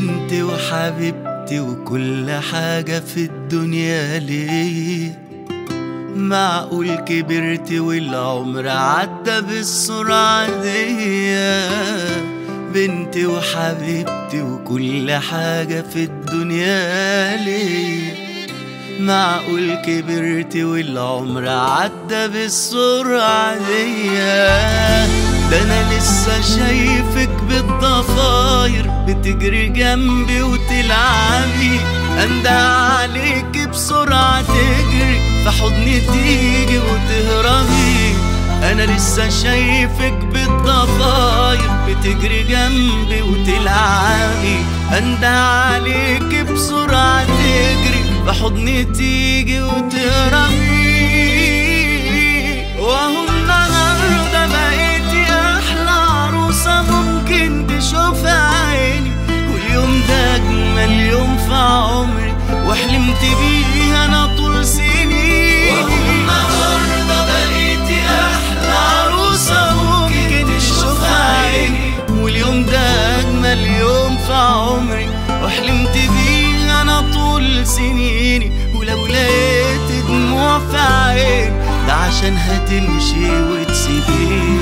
بنتي وكل حاجة في الدنيا ليا. معقول كبرت والعمر عدى بالسرعة دي بنتي وحبيبتي وكل حاجة في الدنيا ليا. معقول كبرت والعمر عدى بالسرعة دي ده أنا لسه شايفك بالضفاير بتجري جنبي وتلعبي. أندى عليك بسرعة تجري في حضني تيجي وتهربي. أنا لسه شايفك بالضفاير بتجري جنبي وتلعبي. أندى عليك بسرعة تجري في حضني تيجي وتهربي. وحلمت بيه أنا طول سنين. وهو النهارده بقيتي أحلى عروسه ممكن تشوفها عيني واليوم ده أجمل يوم في عمري. وحلمت بيه أنا طول سنيني ولو لقيت دموع في عيني ده عشان هتمشي وتسيبيني.